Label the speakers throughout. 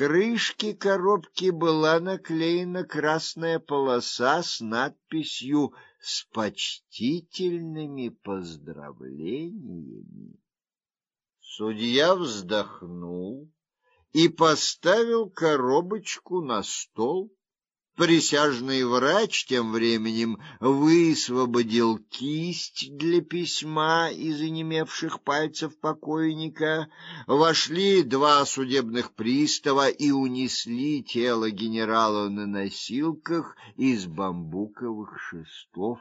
Speaker 1: крышке коробки была наклеена красная полоса с надписью «С почтительными поздравлениями». Судья вздохнул и поставил коробочку на стол. Присяжный врач тем временем высвободил кисть для письма из онемевших пальцев покойника. Вошли два судебных пристава и унесли тело генерала на носилках из бамбуковых шестов.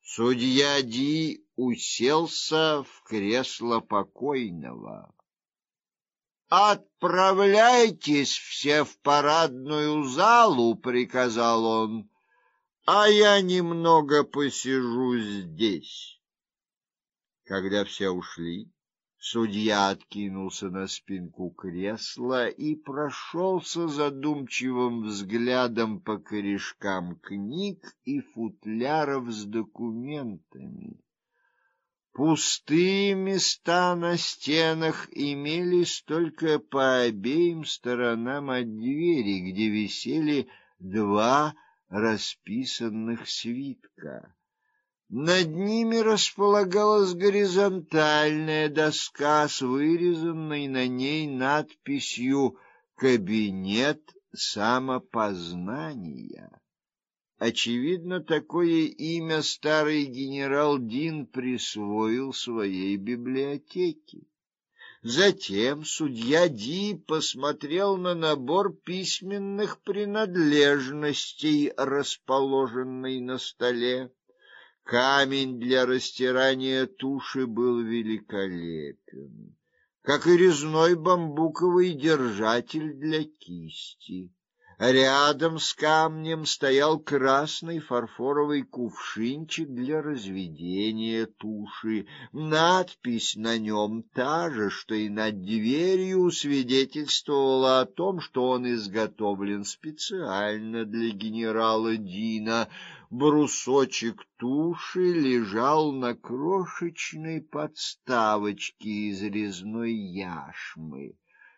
Speaker 1: Судья Ди уселся в кресло покойного. Отправляйтесь все в парадную залу, приказал он. А я немного посижу здесь. Когда все ушли, судья откинулся на спинку кресла и прошелся задумчивым взглядом по корешкам книг и футляров с документами. Пустые места на стенах имелись только по обеим сторонам от двери, где висели два расписанных свитка. Над ними располагалась горизонтальная доска с вырезанной на ней надписью «Кабинет самопознания». Очевидно, такое имя старый генерал Дин присвоил своей библиотеке. Затем судья Ди посмотрел на набор письменных принадлежностей, расположенный на столе. Камень для растирания туши был великолепен, как и резной бамбуковый держатель для кисти. Рядом с камнем стоял красный фарфоровый кувшинчик для разведения туши. Надпись на нем та же, что и над дверью, свидетельствовала о том, что он изготовлен специально для генерала Дина. Брусочек туши лежал на крошечной подставочке из резной яшмы.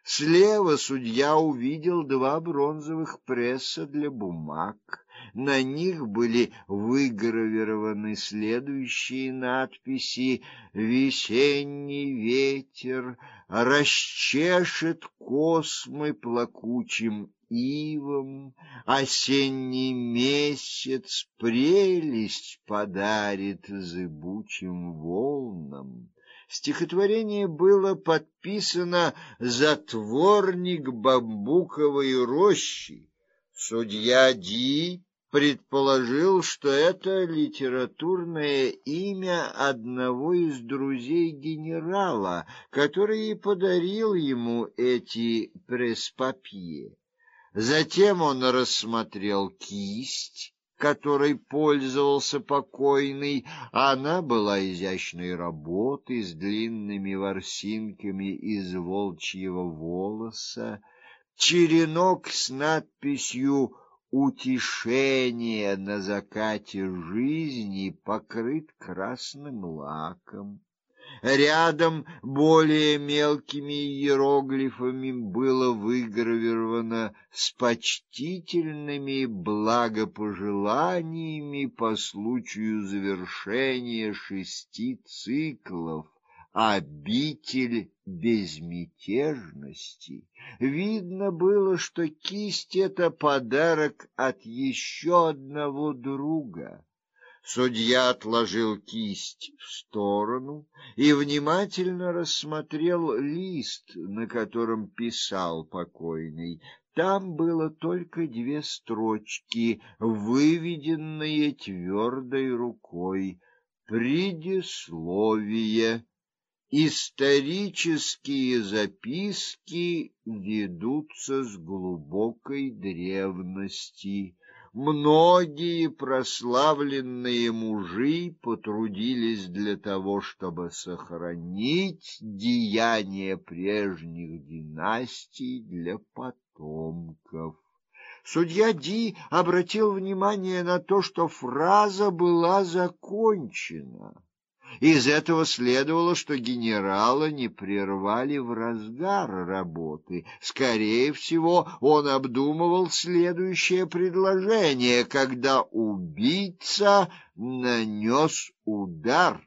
Speaker 1: Слева судья увидел два бронзовых пресса для бумаг. На них были выгравированы следующие надписи: Весенний ветер расчешет космы плакучим ивом, осенний месяц прелесть подарит зыбучим волнам. Стихотворение было подписано «Затворник бамбуковой рощи». Судья Ди предположил, что это литературное имя одного из друзей генерала, который подарил ему эти преспапье. Затем он рассмотрел кисть которой пользовался покойный, она была изящной работы с длинными ворсинками из волчьего волоса, черенок с надписью «Утешение на закате жизни» покрыт красным лаком. Рядом более мелкими иероглифами было выгравировано с почтительными благопожеланиями по случаю завершения шести циклов обитель безмятежности. Видно было, что кисть это подарок от еще одного друга. Судья отложил кисть в сторону и внимательно рассмотрел лист, на котором писал покойный. Там было только две строчки, выведенные твердой рукой. Предисловие. Исторические записки ведутся с глубокой древности. Многие прославленные мужи потрудились для того, чтобы сохранить деяния прежних династий для потомков. Судья Ди обратил внимание на то, что фраза была закончена. Из этого следовало, что генерала не прервали в разгар работы. Скорее всего, он обдумывал следующее предложение, когда убийца нанес удар.